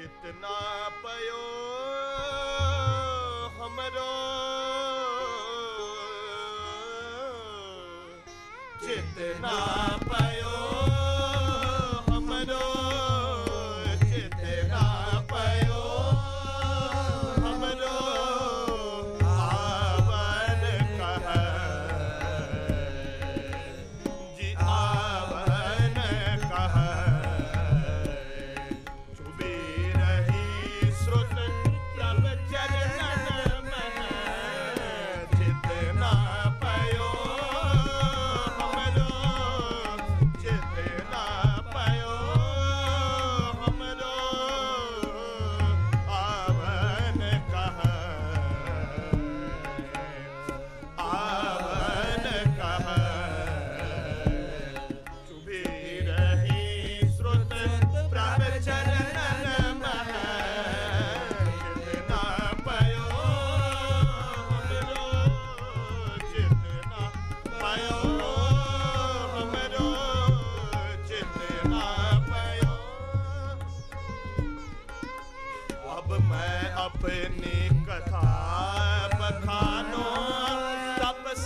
ਚਿਤ ਨਾ ਪਇਓ ਹਮਰੋ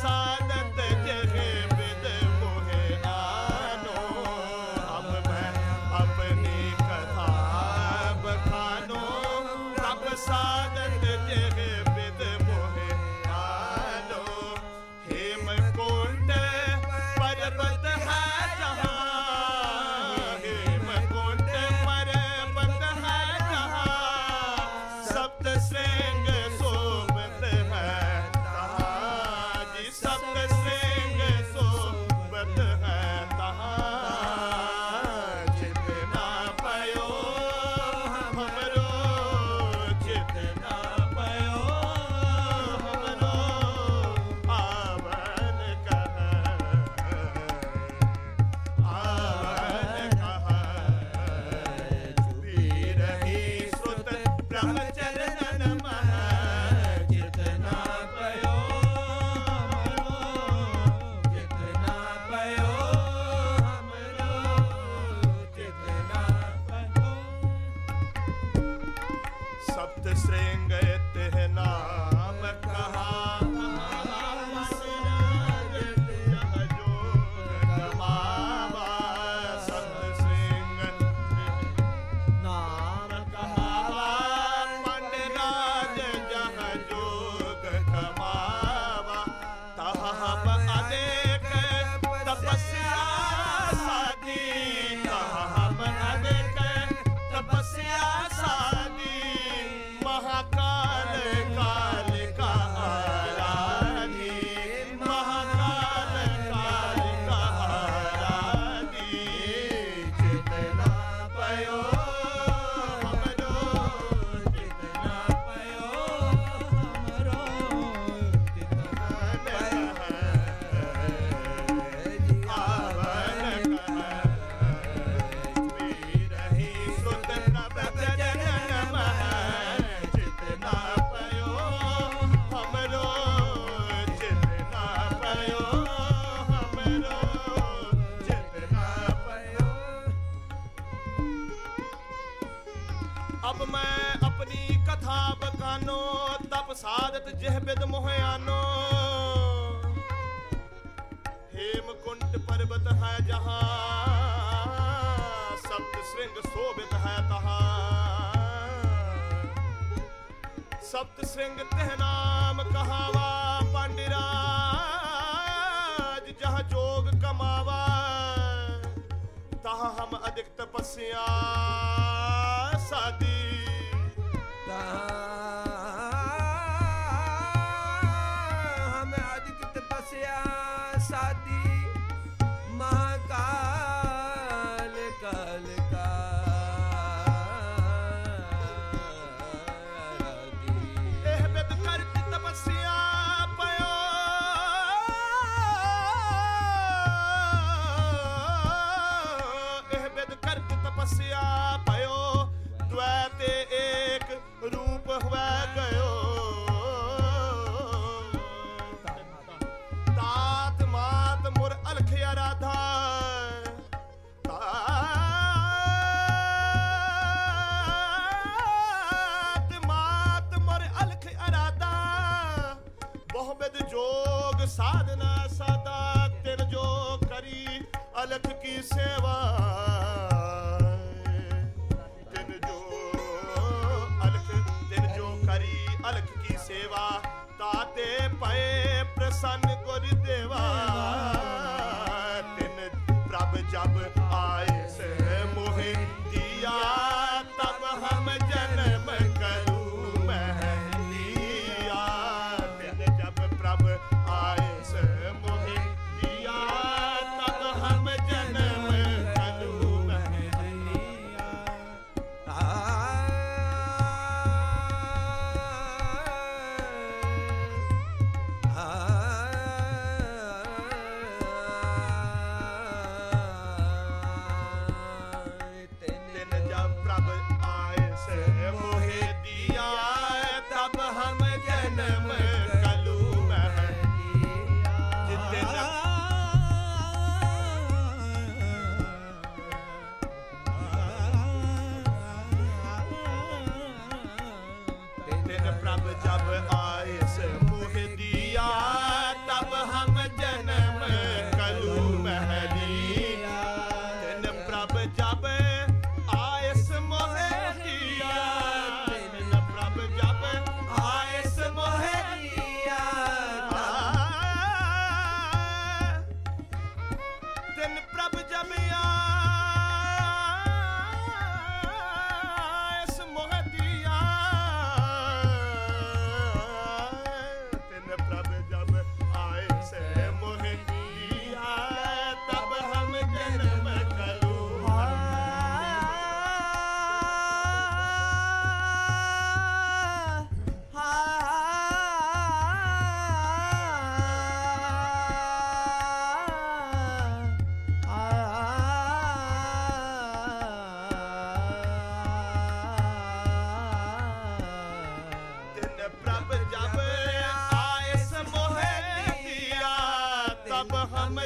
sad that the ਬਿਦ ਮੋਹਿਆਨੋ। Hemkunt ਪਰਬਤ ਹੈ ਜਹਾਂ। ਸਪਤ ਸ੍ਰਿੰਗ ਸੋਭਿਤ ਹੈ ਤਹਾ। ਸਪਤ ਸ੍ਰਿੰਗ ਤਹ ਨਾਮ ਕਹਾਵਾ ਪਾਂਡਿਰਾਜ ਜਹ ਜੋਗ ਕਮਾਵਾ। ਤਹ ਹਮ ਅਧਿਕ ਤਪਸਿਆ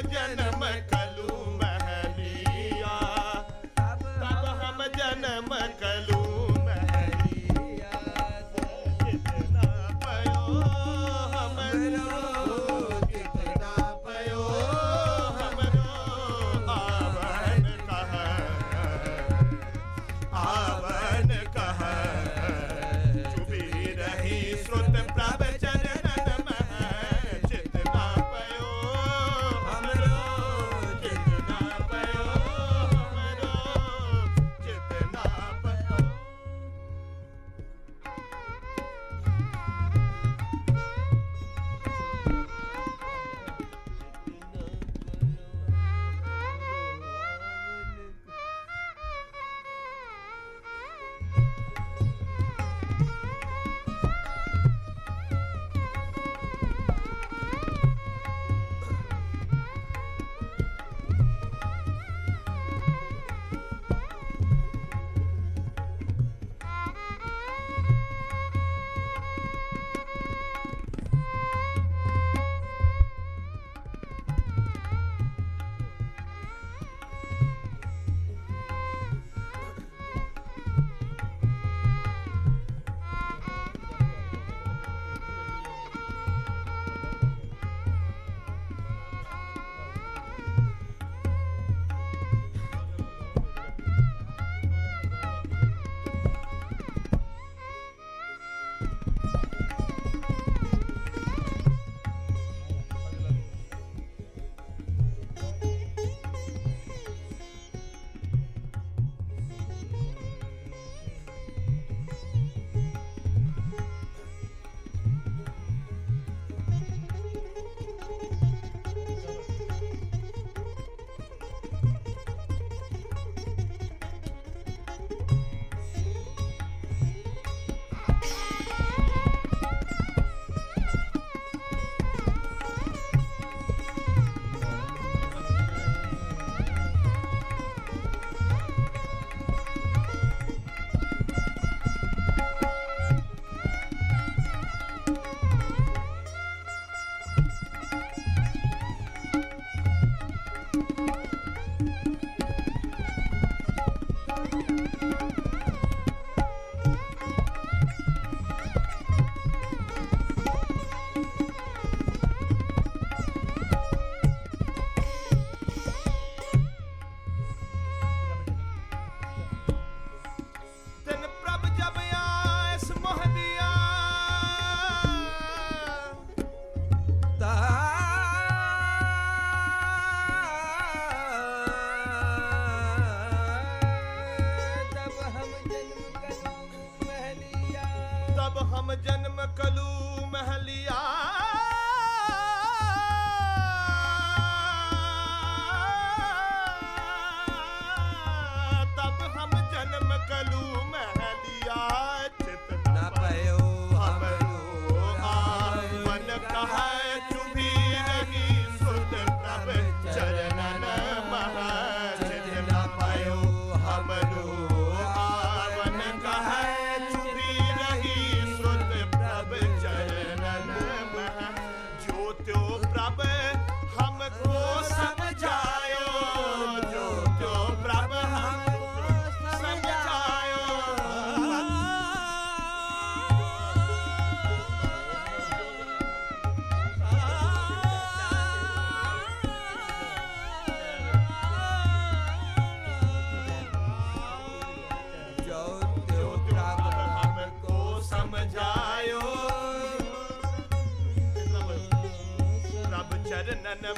Caribbean.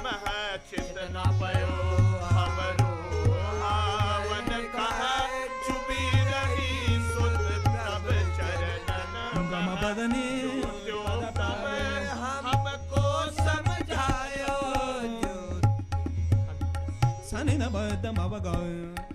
ਮਹ ਚਿਤ ਨਾ ਪਇਓ ਹਮਰੋ ਹਾਵਨ ਕਹ ਚੁਬੀ ਰਹੀ ਸੁਤ ਤਬ ਚਰਨਨ ਮਮ ਬਦਨੀ ਸਨੀ ਨਬਦ ਮਵਗਾਇ